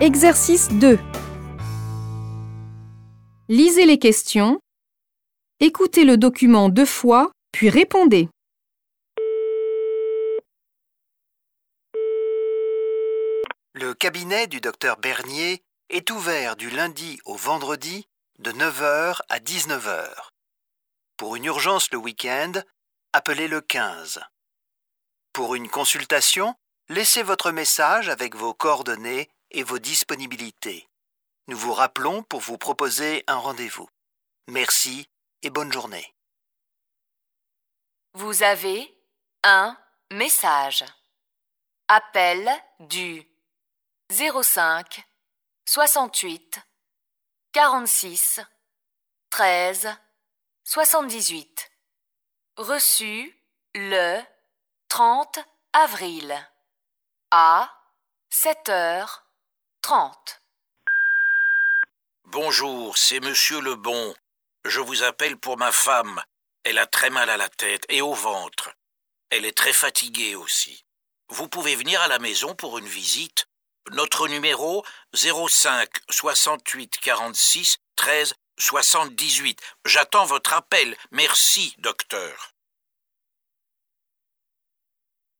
Exercice 2. Lisez les questions. Écoutez le document deux fois, puis répondez. Le cabinet du docteur Bernier est ouvert du lundi au vendredi de 9h à 19h. Pour une urgence le week-end, appelez le 15. Pour une consultation, laissez votre message avec vos coordonnées et vos disponibilités. Nous vous rappelons pour vous proposer un rendez-vous. Merci et bonne journée. Vous avez un message. Appel du 05 68 46 13 78. Reçu le 30 avril à 7h30. Bonjour, c'est Monsieur Lebon. Je vous appelle pour ma femme. Elle a très mal à la tête et au ventre. Elle est très fatiguée aussi. Vous pouvez venir à la maison pour une visite. Notre numéro 05 68 46 13 78. J'attends votre appel. Merci, docteur.